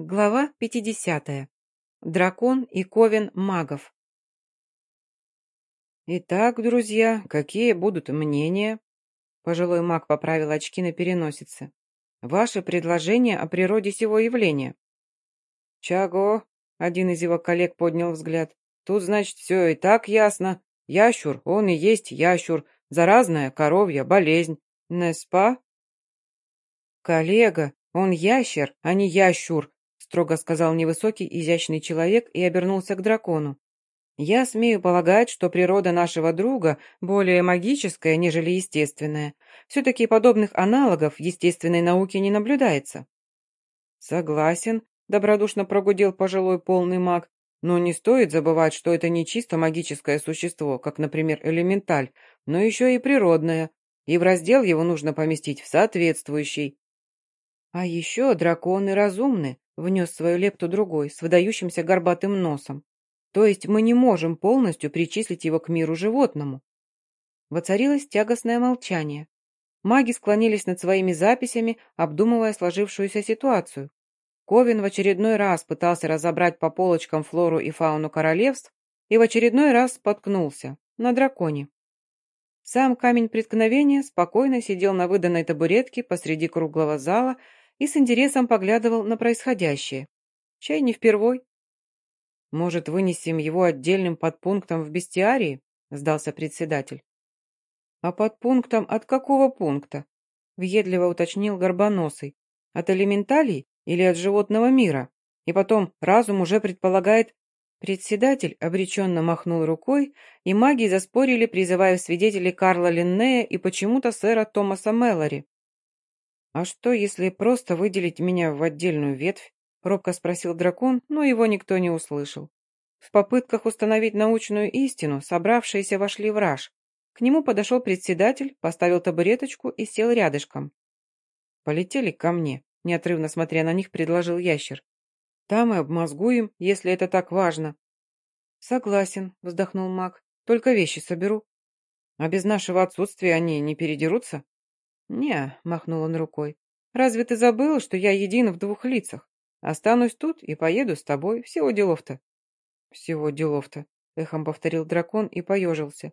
Глава 50. Дракон и ковен магов. «Итак, друзья, какие будут мнения?» Пожилой маг поправил очки на переносице. «Ваши предложения о природе сего явления?» «Чаго?» — один из его коллег поднял взгляд. «Тут, значит, все и так ясно. Ящур, он и есть ящур. Заразная коровья болезнь. Неспа?» «Коллега, он ящер, а не ящур», строго сказал невысокий изящный человек и обернулся к дракону. «Я смею полагать, что природа нашего друга более магическая, нежели естественная. Все-таки подобных аналогов естественной науки не наблюдается». «Согласен», — добродушно прогудел пожилой полный маг, «но не стоит забывать, что это не чисто магическое существо, как, например, элементаль, но еще и природное, и в раздел его нужно поместить в соответствующий». «А еще драконы разумны», внес свою лепту другой, с выдающимся горбатым носом. То есть мы не можем полностью причислить его к миру животному. Воцарилось тягостное молчание. Маги склонились над своими записями, обдумывая сложившуюся ситуацию. Ковин в очередной раз пытался разобрать по полочкам флору и фауну королевств и в очередной раз споткнулся на драконе. Сам камень преткновения спокойно сидел на выданной табуретке посреди круглого зала и с интересом поглядывал на происходящее. Чай не впервой. «Может, вынесем его отдельным подпунктом в бестиарии?» — сдался председатель. «А подпунктом от какого пункта?» — въедливо уточнил Горбоносый. «От элементалей или от животного мира? И потом разум уже предполагает...» Председатель обреченно махнул рукой, и маги заспорили, призывая свидетелей Карла Линнея и почему-то сэра Томаса Мэллори. «А что, если просто выделить меня в отдельную ветвь?» — робко спросил дракон, но его никто не услышал. В попытках установить научную истину собравшиеся вошли в раж. К нему подошел председатель, поставил табуреточку и сел рядышком. «Полетели ко мне», — неотрывно смотря на них, предложил ящер. «Там и обмозгуем, если это так важно». «Согласен», — вздохнул маг. «Только вещи соберу». «А без нашего отсутствия они не передерутся?» «Не», — махнул он рукой. «Разве ты забыл, что я един в двух лицах? Останусь тут и поеду с тобой. Всего делов-то». «Всего делов-то», — эхом повторил дракон и поежился.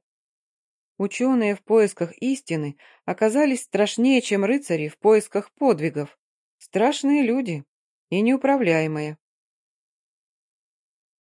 Ученые в поисках истины оказались страшнее, чем рыцари в поисках подвигов. Страшные люди и неуправляемые.